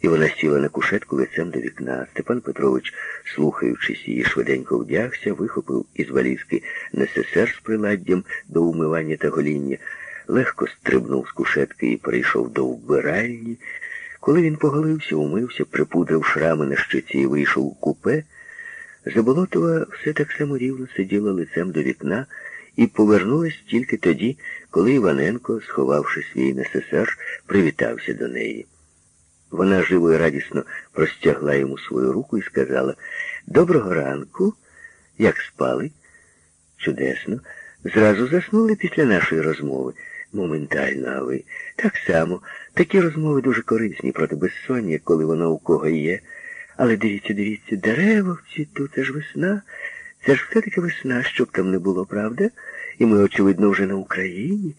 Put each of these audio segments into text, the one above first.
і вона сіла на кушетку лицем до вікна. Степан Петрович, слухаючись її, швиденько вдягся, вихопив із валізки НССР з приладдям до умивання та гоління, легко стрибнув з кушетки і перейшов до вбиральні. Коли він поголився, умився, припудрив шрами на щоці і вийшов у купе, Заболотова все так само рівно сиділа лицем до вікна і повернулась тільки тоді, коли Іваненко, сховавши свій НССР, привітався до неї. Вона живо і радісно простягла йому свою руку і сказала Доброго ранку, як спали? Чудесно. Зразу заснули після нашої розмови. Моментально, а ви. Так само. Такі розмови дуже корисні проти безсоння, коли воно у кого є. Але дивіться, дивіться, дерева в цвіту, це ж весна. Це ж все-таки весна, щоб там не було, правда? І ми, очевидно, вже на Україні.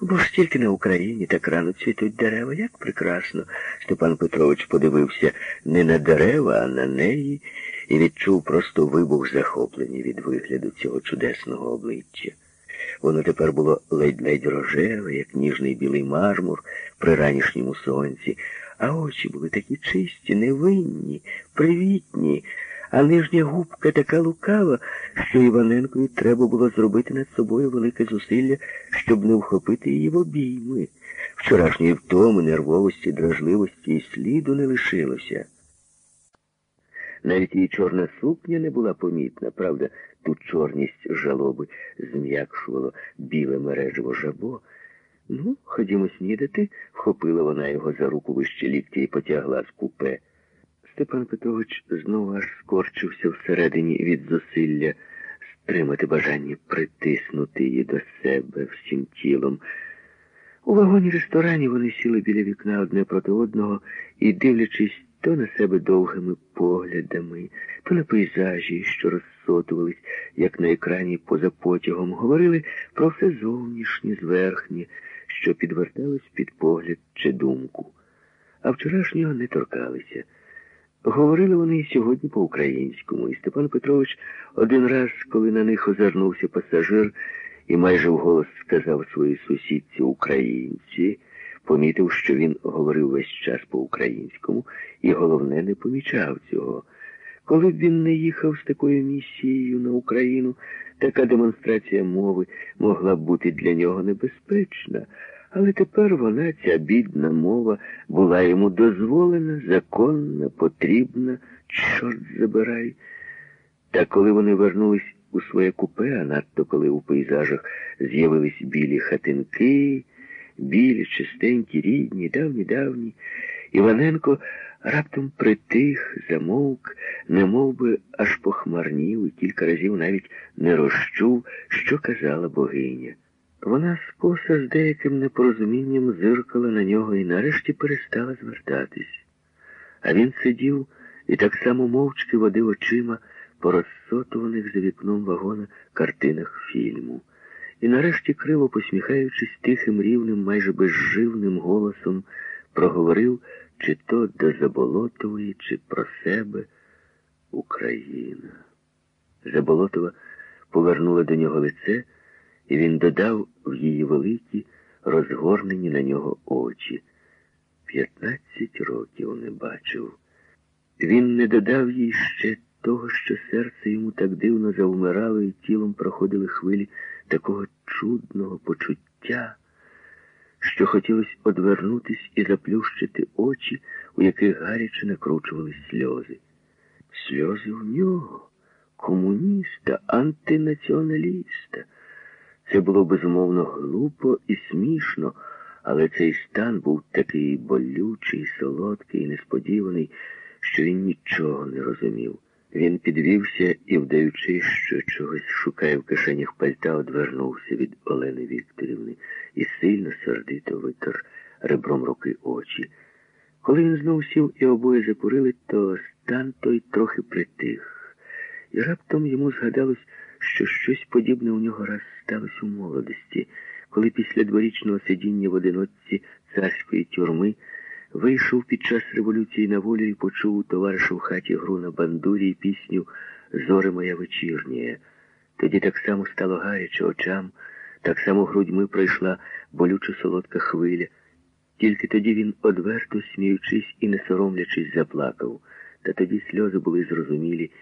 Бо ж тільки на Україні так рано цвітуть дерева, як прекрасно. Степан Петрович подивився не на дерева, а на неї і відчув просто вибух захоплення від вигляду цього чудесного обличчя. Воно тепер було ледь-ледь рожеве, як ніжний білий мармур при ранішньому сонці, а очі були такі чисті, невинні, привітні, а нижня губка така лукава, що Іваненкові треба було зробити над собою велике зусилля, щоб не вхопити її в обійми. Вчорашньої втоми, нервовості, дражливості і сліду не лишилося. Навіть її чорна сукня не була помітна, правда, ту чорність жалоби зм'якшувало біле мережево жабо. Ну, ходімо снідати, вхопила вона його за руку вище лікті і потягла з купе. Степан Петрович знову аж скорчився всередині від зусилля стримати бажання притиснути її до себе всім тілом. У вагоні ресторані вони сіли біля вікна одне проти одного і, дивлячись то на себе довгими поглядами, то на пейзажі, що розсотувались, як на екрані поза потягом, говорили про все зовнішнє, зверхнє, що підверталось під погляд чи думку. А вчорашнього не торкалися. Говорили вони і сьогодні по-українському, і Степан Петрович один раз, коли на них озирнувся пасажир і майже вголос сказав своїй сусідці українці, помітив, що він говорив весь час по-українському, і головне не помічав цього. Коли б він не їхав з такою місією на Україну, така демонстрація мови могла б бути для нього небезпечна. Але тепер вона, ця бідна мова, була йому дозволена, законна, потрібна, чорт забирай. Та коли вони вернулись у своє купе, а надто коли у пейзажах з'явились білі хатинки, білі, чистенькі, рідні, давні, давні, Іваненко раптом притих, замовк, немов би аж похмарнів і кілька разів навіть не розчув, що казала богиня. Вона скоса з деяким непорозумінням зиркала на нього і нарешті перестала звертатись. А він сидів і так само мовчки водив очима по розсотуваних за вікном вагона картинах фільму. І нарешті, криво посміхаючись тихим рівним, майже безживним голосом, проговорив чи то до Заболотової, чи про себе Україна. Заболотова повернула до нього лице і він додав в її великі, розгорнені на нього очі. П'ятнадцять років не бачив. Він не додав їй ще того, що серце йому так дивно завмирало, і тілом проходили хвилі такого чудного почуття, що хотілося одвернутись і заплющити очі, у яких гаряче накручувались сльози. Сльози в нього, комуніста, антинаціоналіста. Це було безумовно глупо і смішно, але цей стан був такий болючий, солодкий і несподіваний, що він нічого не розумів. Він підвівся і, вдаючи, що чогось шукає в кишенях пальта, одвернувся від Олени Вікторівни і сильно сердито витер ребром руки очі. Коли він знов сів і обоє закурили, то стан той трохи притих, і раптом йому згадалось, що щось подібне у нього раз сталося у молодості, коли після дворічного сидіння в одиночці царської тюрми вийшов під час революції на волю і почув у товариша в хаті гру на бандурі і пісню Зори моя вечірня. Тоді так само стало гаряче очам, так само грудьми пройшла болючо солодка хвиля. Тільки тоді він одверто, сміючись і не соромлячись, заплакав. Та тоді сльози були зрозумілі